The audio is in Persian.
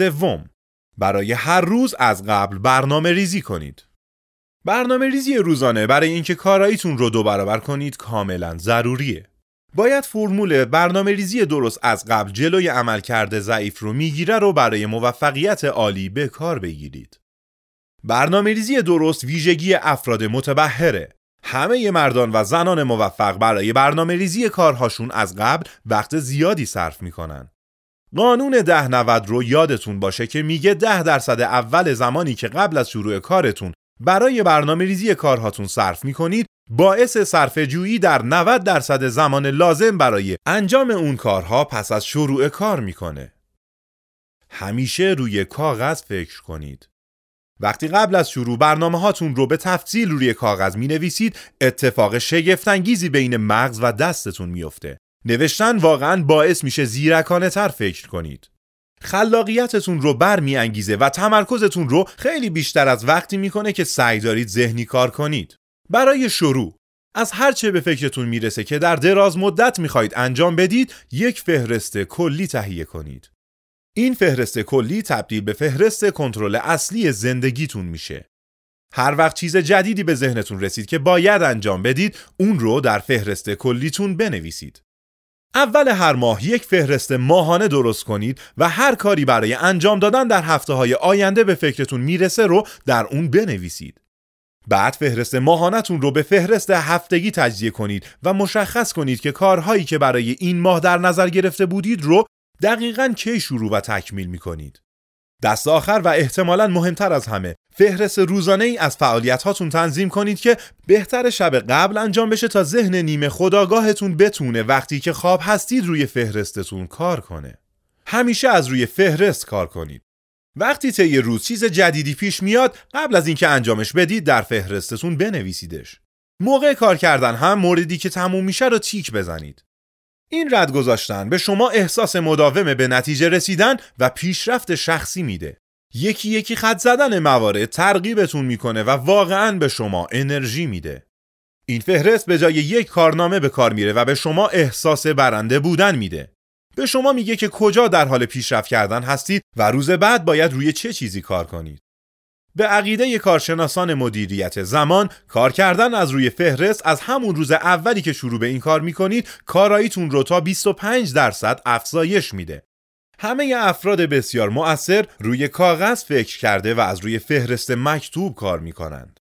سوم برای هر روز از قبل برنامه ریزی کنید. برنامه ریزی روزانه برای اینکه کاراییتون رو دو برابر کنید کاملا ضروریه. باید فرمول برنامه ریزی درست از قبل جلوی عمل کرده ضعیف رو می‌گیره رو برای موفقیت عالی به کار بگیرید. برنامه ریزی درست ویژگی افراد متبهره. همه مردان و زنان موفق برای برنامه ریزی کارهاشون از قبل وقت زیادی صرف می‌کنن. قانون ده 90 رو یادتون باشه که میگه ده درصد اول زمانی که قبل از شروع کارتون برای برنامه ریزی کارهاتون صرف می‌کنید باعث صرف جویی در 90 درصد زمان لازم برای انجام اون کارها پس از شروع کار می‌کنه. همیشه روی کاغذ فکر کنید. وقتی قبل از شروع برنامه هاتون رو به تفصیل روی کاغذ می نویسید اتفاق شگفتانگیزی بین مغز و دستتون میفته. نوشتن واقعا باعث میشه زیرکانه تر فکر کنید. خلاقیتتون رو برمیانگیزه و تمرکزتون رو خیلی بیشتر از وقتی می‌کنه که سعی دارید ذهنی کار کنید. برای شروع از هر چه به فکرتون می‌رسه که در دراز مدت می‌خواهید انجام بدید یک فهرست کلی تهیه کنید. این فهرست کلی تبدیل به فهرست کنترل اصلی زندگیتون میشه. هر وقت چیز جدیدی به ذهنتون رسید که باید انجام بدید، اون رو در فهرست کلیتون بنویسید. اول هر ماه یک فهرست ماهانه درست کنید و هر کاری برای انجام دادن در هفته های آینده به فکرتون می‌رسه رو در اون بنویسید. بعد فهرست ماهانتون رو به فهرست هفتگی تجزیه کنید و مشخص کنید که کارهایی که برای این ماه در نظر گرفته بودید رو دقیقا کی شروع و تکمیل می کنید. دست آخر و احتمالا مهمتر از همه فهرست روزانه ای از فعالیت هاتون تنظیم کنید که بهتر شب قبل انجام بشه تا ذهن نیمه خداگاهتون بتونه وقتی که خواب هستید روی فهرستتون کار کنه. همیشه از روی فهرست کار کنید. وقتی طی روز چیز جدیدی پیش میاد قبل از اینکه انجامش بدید در فهرستتون بنویسیدش. موقع کار کردن هم موردی که تموم میشه رو تیک بزنید. این رد گذاشتن به شما احساس مداوم به نتیجه رسیدن و پیشرفت شخصی میده. یکی یکی خط زدن موارد ترغیبتون می‌کنه و واقعا به شما انرژی میده. این فهرست به جای یک کارنامه به کار میره و به شما احساس برنده بودن میده. به شما میگه که کجا در حال پیشرفت کردن هستید و روز بعد باید روی چه چیزی کار کنید. به عقیده کارشناسان مدیریت زمان کار کردن از روی فهرست از همون روز اولی که شروع به این کار می‌کنید کاراییتون رو تا 25 درصد افزایش میده. همه افراد بسیار مؤثر روی کاغذ فکر کرده و از روی فهرست مکتوب کار می‌کنند.